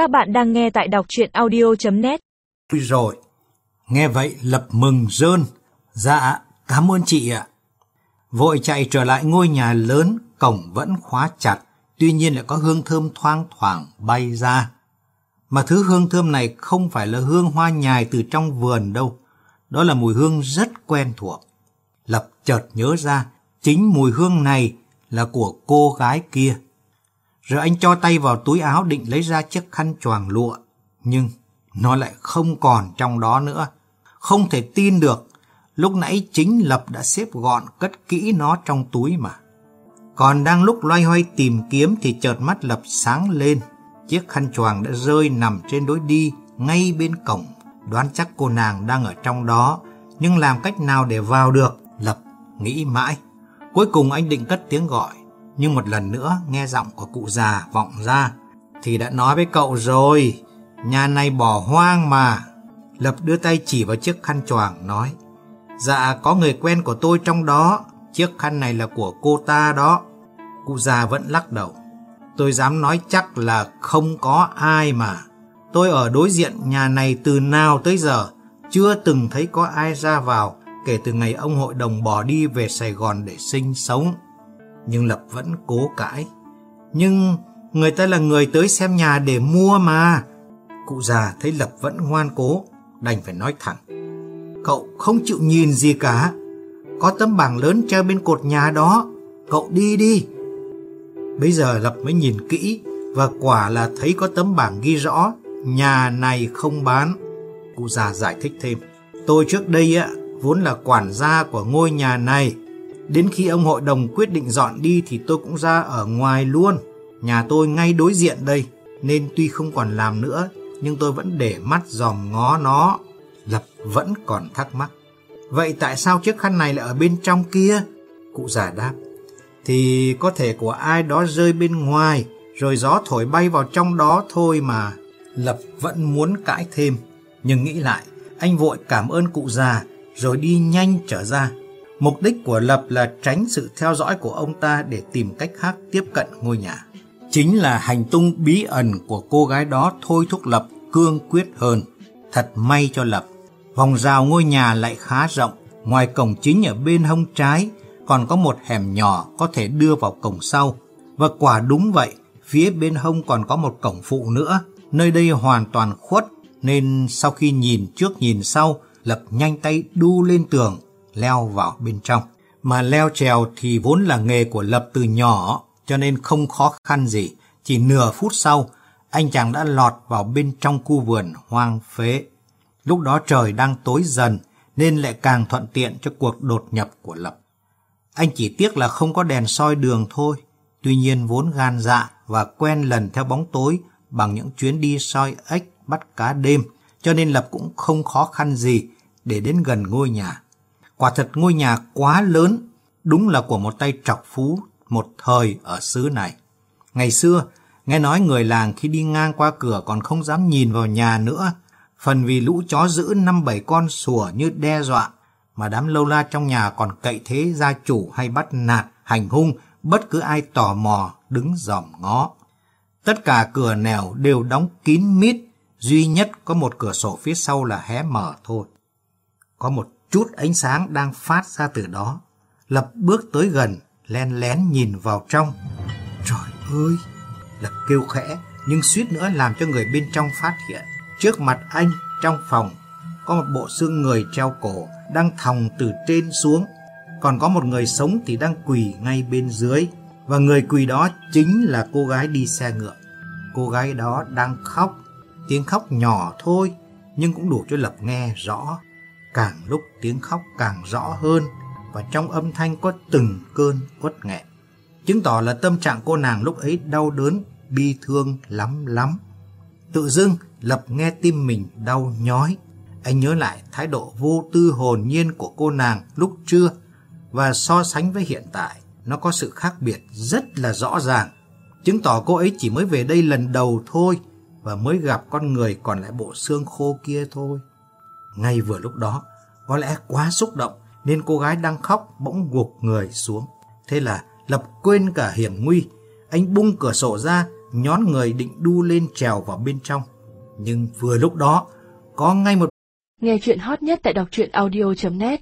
Các bạn đang nghe tại đọc chuyện audio.net Rồi, nghe vậy Lập mừng rơn. Dạ, cảm ơn chị ạ. Vội chạy trở lại ngôi nhà lớn, cổng vẫn khóa chặt, tuy nhiên lại có hương thơm thoang thoảng bay ra. Mà thứ hương thơm này không phải là hương hoa nhài từ trong vườn đâu, đó là mùi hương rất quen thuộc. Lập chợt nhớ ra, chính mùi hương này là của cô gái kia. Rồi anh cho tay vào túi áo định lấy ra chiếc khăn choàng lụa, nhưng nó lại không còn trong đó nữa. Không thể tin được, lúc nãy chính Lập đã xếp gọn cất kỹ nó trong túi mà. Còn đang lúc loay hoay tìm kiếm thì chợt mắt Lập sáng lên. Chiếc khăn choàng đã rơi nằm trên đối đi ngay bên cổng. Đoán chắc cô nàng đang ở trong đó, nhưng làm cách nào để vào được? Lập nghĩ mãi. Cuối cùng anh định cất tiếng gọi, nhưng một lần nữa nghe giọng của cụ già vọng ra. Thì đã nói với cậu rồi, nhà này bỏ hoang mà. Lập đưa tay chỉ vào chiếc khăn choàng nói, Dạ có người quen của tôi trong đó, chiếc khăn này là của cô ta đó. Cụ già vẫn lắc đầu. Tôi dám nói chắc là không có ai mà. Tôi ở đối diện nhà này từ nào tới giờ, chưa từng thấy có ai ra vào kể từ ngày ông hội đồng bỏ đi về Sài Gòn để sinh sống. Nhưng Lập vẫn cố cãi. Nhưng người ta là người tới xem nhà để mua mà. Cụ già thấy Lập vẫn ngoan cố, đành phải nói thẳng. Cậu không chịu nhìn gì cả. Có tấm bảng lớn treo bên cột nhà đó. Cậu đi đi. Bây giờ Lập mới nhìn kỹ và quả là thấy có tấm bảng ghi rõ nhà này không bán. Cụ già giải thích thêm. Tôi trước đây á vốn là quản gia của ngôi nhà này. Đến khi ông hội đồng quyết định dọn đi thì tôi cũng ra ở ngoài luôn. Nhà tôi ngay đối diện đây, nên tuy không còn làm nữa, nhưng tôi vẫn để mắt dòm ngó nó. Lập vẫn còn thắc mắc. Vậy tại sao chiếc khăn này lại ở bên trong kia? Cụ già đáp. Thì có thể của ai đó rơi bên ngoài, rồi gió thổi bay vào trong đó thôi mà. Lập vẫn muốn cãi thêm, nhưng nghĩ lại, anh vội cảm ơn cụ già rồi đi nhanh trở ra. Mục đích của Lập là tránh sự theo dõi của ông ta để tìm cách khác tiếp cận ngôi nhà. Chính là hành tung bí ẩn của cô gái đó thôi thúc Lập cương quyết hơn. Thật may cho Lập, vòng rào ngôi nhà lại khá rộng. Ngoài cổng chính ở bên hông trái, còn có một hẻm nhỏ có thể đưa vào cổng sau. Và quả đúng vậy, phía bên hông còn có một cổng phụ nữa. Nơi đây hoàn toàn khuất, nên sau khi nhìn trước nhìn sau, Lập nhanh tay đu lên tường, leo vào bên trong. Mà leo trèo thì vốn là nghề của Lập từ nhỏ, cho nên không khó khăn gì. Chỉ nửa phút sau, anh chàng đã lọt vào bên trong khu vườn hoang phế. Lúc đó trời đang tối dần, nên lại càng thuận tiện cho cuộc đột nhập của Lập. Anh chỉ tiếc là không có đèn soi đường thôi. Tuy nhiên vốn gan dạ và quen lần theo bóng tối bằng những chuyến đi soi ếch bắt cá đêm, cho nên Lập cũng không khó khăn gì để đến gần ngôi nhà. Quả thật ngôi nhà quá lớn, đúng là của một tay trọc phú một thời ở xứ này. Ngày xưa, nghe nói người làng khi đi ngang qua cửa còn không dám nhìn vào nhà nữa, phần vì lũ chó giữ năm bảy con sủa như đe dọa, mà đám lâu la trong nhà còn cậy thế gia chủ hay bắt nạt, hành hung bất cứ ai tò mò đứng dòm ngó. Tất cả cửa nẻo đều đóng kín mít, duy nhất có một cửa sổ phía sau là hé mở thôi. Có một chút ánh sáng đang phát ra từ đó. Lập bước tới gần, len lén nhìn vào trong. Trời ơi! Lập kêu khẽ, nhưng suýt nữa làm cho người bên trong phát hiện. Trước mặt anh, trong phòng, có một bộ xương người treo cổ đang thòng từ trên xuống. Còn có một người sống thì đang quỳ ngay bên dưới. Và người quỳ đó chính là cô gái đi xe ngựa. Cô gái đó đang khóc, tiếng khóc nhỏ thôi, nhưng cũng đủ cho Lập nghe rõ. Càng lúc tiếng khóc càng rõ hơn và trong âm thanh có từng cơn uất nghẹn. Chứng tỏ là tâm trạng cô nàng lúc ấy đau đớn, bi thương lắm lắm. Tự dưng Lập nghe tim mình đau nhói. Anh nhớ lại thái độ vô tư hồn nhiên của cô nàng lúc trưa và so sánh với hiện tại, nó có sự khác biệt rất là rõ ràng. Chứng tỏ cô ấy chỉ mới về đây lần đầu thôi và mới gặp con người còn lại bộ xương khô kia thôi. Ngay vừa lúc đó, có lẽ quá xúc động nên cô gái đang khóc bỗng gục người xuống. Thế là Lập quên cả hiểm nguy. Anh bung cửa sổ ra nhón người định đu lên trèo vào bên trong. Nhưng vừa lúc đó, có ngay một Nghe chuyện hot nhất tại đọc truyện audio.net